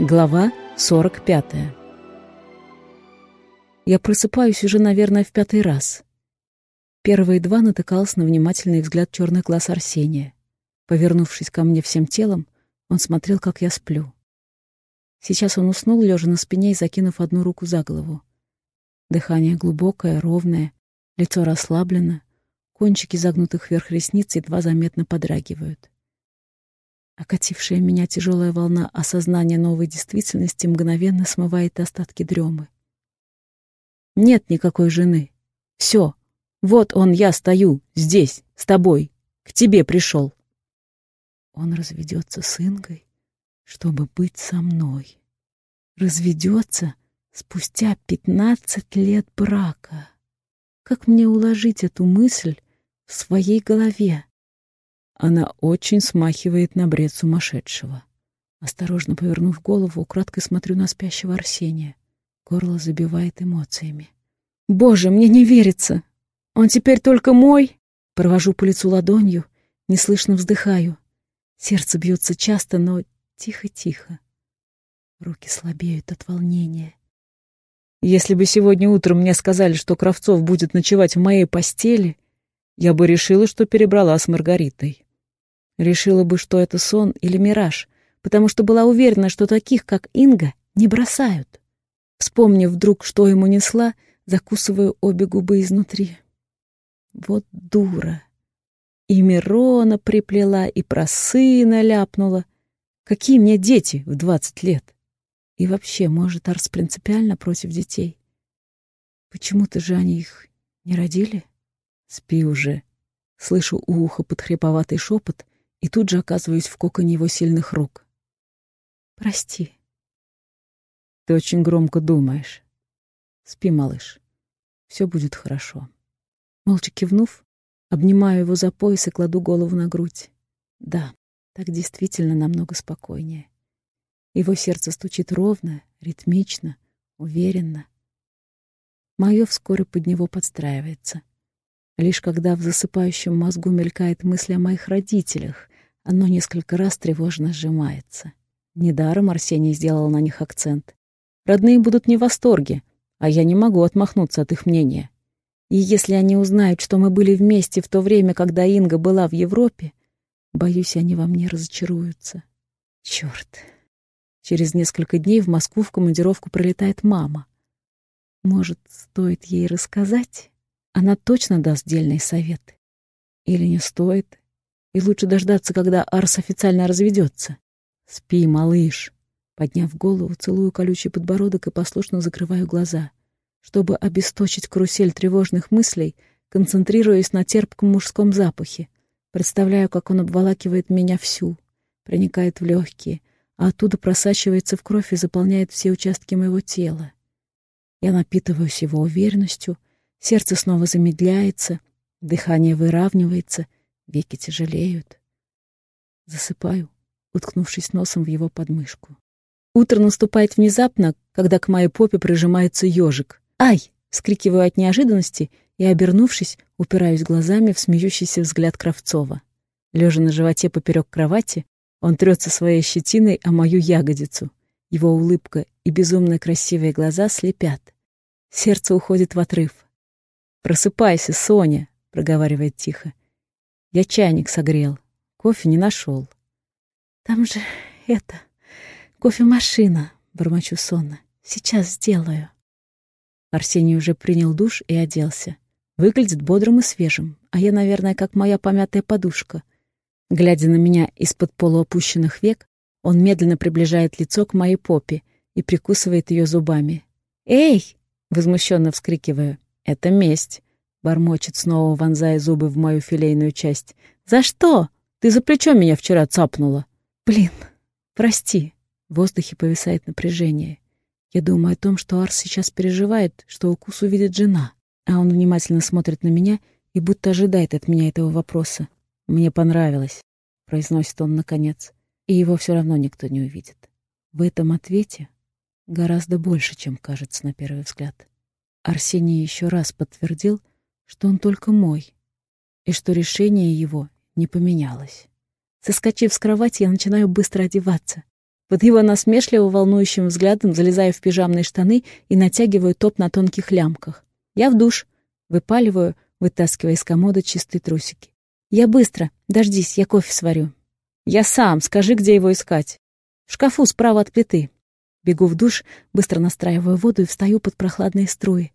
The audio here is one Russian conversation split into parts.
Глава 45 Я просыпаюсь уже, наверное, в пятый раз. Первые два натыкался на внимательный взгляд черных глаз Арсения. Повернувшись ко мне всем телом, он смотрел, как я сплю. Сейчас он уснул, лежа на спине и закинув одну руку за голову. Дыхание глубокое, ровное, лицо расслаблено, кончики загнутых вверх ресниц едва заметно подрагивают. Окатившая меня тяжелая волна осознания новой действительности мгновенно смывает остатки дремы. Нет никакой жены. Все. Вот он, я стою, здесь, с тобой. К тебе пришел. Он разведется с Ингой, чтобы быть со мной. Разведется спустя пятнадцать лет брака. Как мне уложить эту мысль в своей голове? Она очень смахивает на бред сумасшедшего. Осторожно повернув голову, украдкой смотрю на спящего Арсения. Горло забивает эмоциями. «Боже, мне не верится! Он теперь только мой!» Провожу по лицу ладонью, неслышно вздыхаю. Сердце бьется часто, но тихо-тихо. Руки слабеют от волнения. Если бы сегодня утром мне сказали, что Кравцов будет ночевать в моей постели, я бы решила, что перебрала с Маргаритой. Решила бы, что это сон или мираж, потому что была уверена, что таких, как Инга, не бросают. Вспомнив вдруг, что ему несла, закусываю обе губы изнутри. Вот дура. И Мирона приплела, и про сына ляпнула. Какие мне дети в двадцать лет? И вообще, может, Арс принципиально против детей? Почему-то же они их не родили? Спи уже. Слышу у уха подхреповатый шепот, и тут же оказываюсь в коконе его сильных рук. «Прости». «Ты очень громко думаешь. Спи, малыш. Все будет хорошо». Молча кивнув, обнимаю его за пояс и кладу голову на грудь. Да, так действительно намного спокойнее. Его сердце стучит ровно, ритмично, уверенно. Мое вскоре под него подстраивается. Лишь когда в засыпающем мозгу мелькает мысль о моих родителях, оно несколько раз тревожно сжимается. Недаром Арсений сделал на них акцент. Родные будут не в восторге, а я не могу отмахнуться от их мнения. И если они узнают, что мы были вместе в то время, когда Инга была в Европе, боюсь, они во мне разочаруются. Черт. Через несколько дней в Москву в командировку прилетает мама. Может, стоит ей рассказать? Она точно даст дельные советы. Или не стоит? И лучше дождаться, когда Арс официально разведется. Спи, малыш. Подняв голову, целую колючий подбородок и послушно закрываю глаза. Чтобы обесточить карусель тревожных мыслей, концентрируясь на терпком мужском запахе. Представляю, как он обволакивает меня всю, проникает в легкие, а оттуда просачивается в кровь и заполняет все участки моего тела. Я напитываюсь его уверенностью, сердце снова замедляется, дыхание выравнивается — Веки тяжелеют. Засыпаю, уткнувшись носом в его подмышку. Утро наступает внезапно, когда к моей попе прижимается ежик. «Ай!» — вскрикиваю от неожиданности и, обернувшись, упираюсь глазами в смеющийся взгляд Кравцова. Лежа на животе поперек кровати, он трется своей щетиной о мою ягодицу. Его улыбка и безумно красивые глаза слепят. Сердце уходит в отрыв. «Просыпайся, Соня!» — проговаривает тихо. Я чайник согрел, кофе не нашел. Там же это, кофемашина, бормочу сонно. Сейчас сделаю. Арсений уже принял душ и оделся. Выглядит бодрым и свежим, а я, наверное, как моя помятая подушка. Глядя на меня из-под полуопущенных век, он медленно приближает лицо к моей попе и прикусывает ее зубами. «Эй!» — возмущенно вскрикиваю. «Это месть. Бормочет снова, вонзая зубы в мою филейную часть. «За что? Ты за плечо меня вчера цапнула!» «Блин, прости!» В воздухе повисает напряжение. Я думаю о том, что Арс сейчас переживает, что укус увидит жена. А он внимательно смотрит на меня и будто ожидает от меня этого вопроса. «Мне понравилось», — произносит он наконец. И его все равно никто не увидит. В этом ответе гораздо больше, чем кажется на первый взгляд. Арсений еще раз подтвердил, что он только мой, и что решение его не поменялось. Соскочив с кровати, я начинаю быстро одеваться. Под его насмешливо волнующим взглядом залезаю в пижамные штаны и натягиваю топ на тонких лямках. Я в душ. Выпаливаю, вытаскивая из комода чистые трусики. Я быстро. Дождись, я кофе сварю. Я сам. Скажи, где его искать. В шкафу справа от плиты. Бегу в душ, быстро настраиваю воду и встаю под прохладные струи.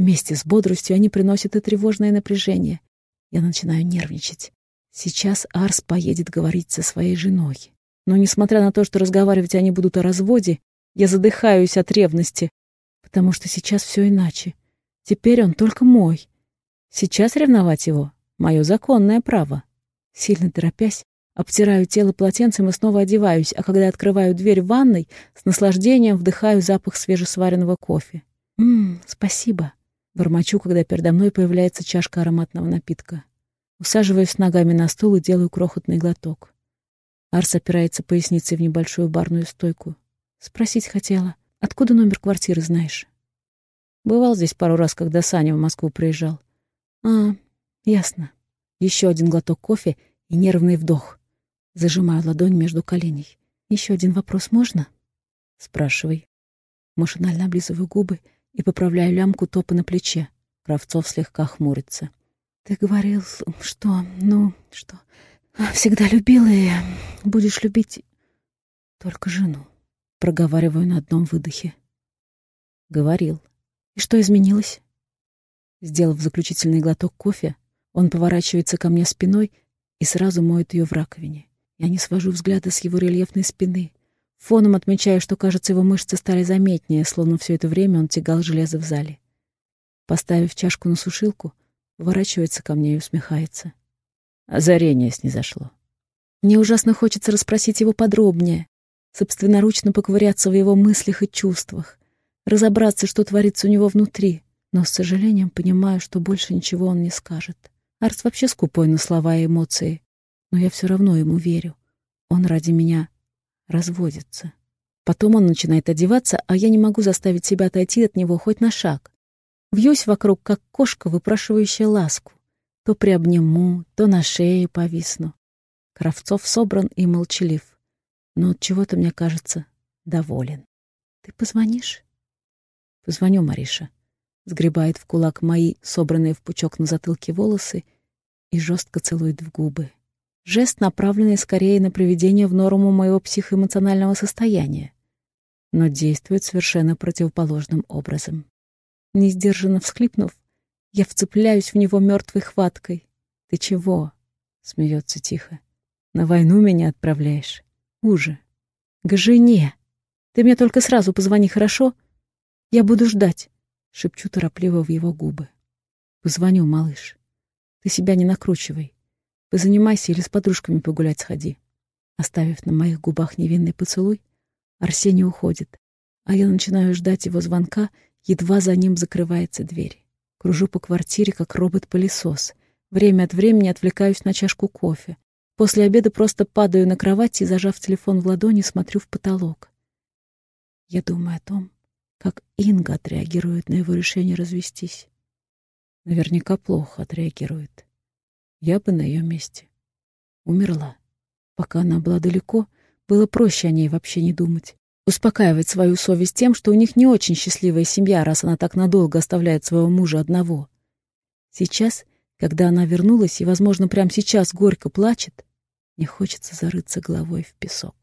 Вместе с бодростью они приносят и тревожное напряжение. Я начинаю нервничать. Сейчас Арс поедет говорить со своей женой. Но, несмотря на то, что разговаривать они будут о разводе, я задыхаюсь от ревности, потому что сейчас все иначе. Теперь он только мой. Сейчас ревновать его — мое законное право. Сильно торопясь, обтираю тело полотенцем и снова одеваюсь, а когда открываю дверь в ванной, с наслаждением вдыхаю запах свежесваренного кофе. «Ммм, спасибо», — бормочу, когда передо мной появляется чашка ароматного напитка. Усаживаюсь ногами на стул и делаю крохотный глоток. Арс опирается поясницей в небольшую барную стойку. Спросить хотела, откуда номер квартиры знаешь? Бывал здесь пару раз, когда Саня в Москву приезжал. А, ясно. Еще один глоток кофе и нервный вдох. Зажимаю ладонь между коленей. Еще один вопрос можно? Спрашивай. Машинально облизываю губы и поправляю лямку топа на плече. Кравцов слегка хмурится. Ты говорил, что, ну, что... Всегда любила и будешь любить только жену. Проговариваю на одном выдохе. Говорил. И что изменилось? Сделав заключительный глоток кофе, он поворачивается ко мне спиной и сразу моет ее в раковине. Я не свожу взгляда с его рельефной спины. Фоном отмечаю, что, кажется, его мышцы стали заметнее, словно все это время он тягал железо в зале. Поставив чашку на сушилку, поворачивается ко мне и усмехается. Озарение снизошло. Мне ужасно хочется расспросить его подробнее, собственноручно поковыряться в его мыслях и чувствах, разобраться, что творится у него внутри, но с сожалением понимаю, что больше ничего он не скажет. Арс вообще скупой на слова и эмоции, но я все равно ему верю. Он ради меня разводится. Потом он начинает одеваться, а я не могу заставить себя отойти от него хоть на шаг. Вьюсь вокруг, как кошка, выпрашивающая ласку. То приобниму, то на шее повисну. Кравцов собран и молчалив, но от чего-то, мне кажется, доволен. Ты позвонишь? Позвоню, Мариша. Сгребает в кулак мои, собранные в пучок на затылке волосы, и жестко целует в губы. Жест, направленный скорее на приведение в норму моего психоэмоционального состояния, но действует совершенно противоположным образом. Несдержанно всхлипнув, я вцепляюсь в него мертвой хваткой. «Ты чего?» — смеется тихо. «На войну меня отправляешь? Уже. К жене. Ты мне только сразу позвони, хорошо? Я буду ждать», — шепчу торопливо в его губы. «Позвоню, малыш. Ты себя не накручивай. Позанимайся или с подружками погулять сходи». Оставив на моих губах невинный поцелуй, Арсений уходит, а я начинаю ждать его звонка, едва за ним закрывается дверь. Кружу по квартире, как робот-пылесос. Время от времени отвлекаюсь на чашку кофе. После обеда просто падаю на кровать и, зажав телефон в ладони, смотрю в потолок. Я думаю о том, как Инга отреагирует на его решение развестись. Наверняка плохо отреагирует. Я бы на ее месте умерла. Пока она была далеко, было проще о ней вообще не думать успокаивать свою совесть тем, что у них не очень счастливая семья, раз она так надолго оставляет своего мужа одного. Сейчас, когда она вернулась и, возможно, прямо сейчас горько плачет, мне хочется зарыться головой в песок.